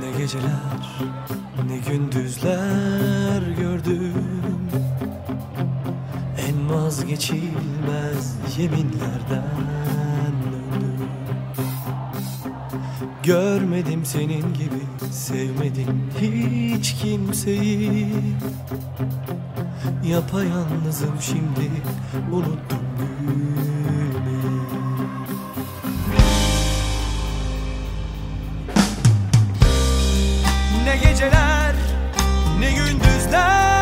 Ne geceler ne gündüzler gördüm. En vazgeçilmez yeminlerden döndüm. Görmedim senin gibi sevmedim hiç kimseyi Yapayalnızım şimdi unuttum büyümeyi Ne geceler ne gündüzler.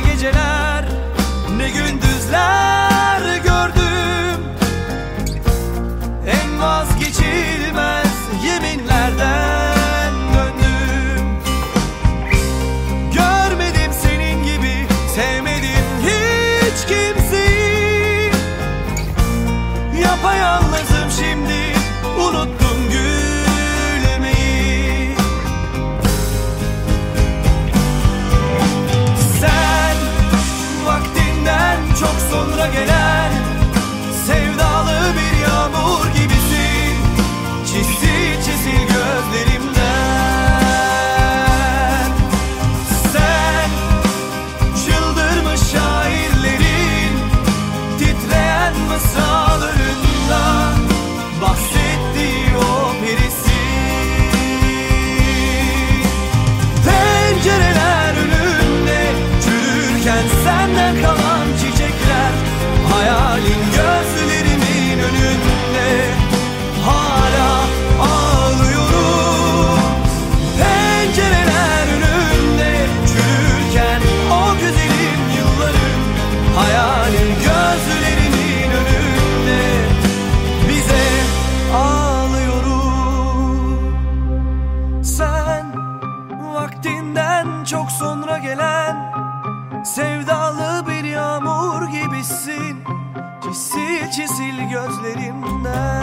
geceler ne gündüzler. halin gözlerimin önünde. Hala ağlıyorum. Pencereler önünde Çürürken o güzelim yılların Hayalin gözlerimin önünde. Bize ağlıyorum. Sen vaktinden çok sonra gelen Sevdalı bir yağmur gibisin. Çisil çisil gözlerimden.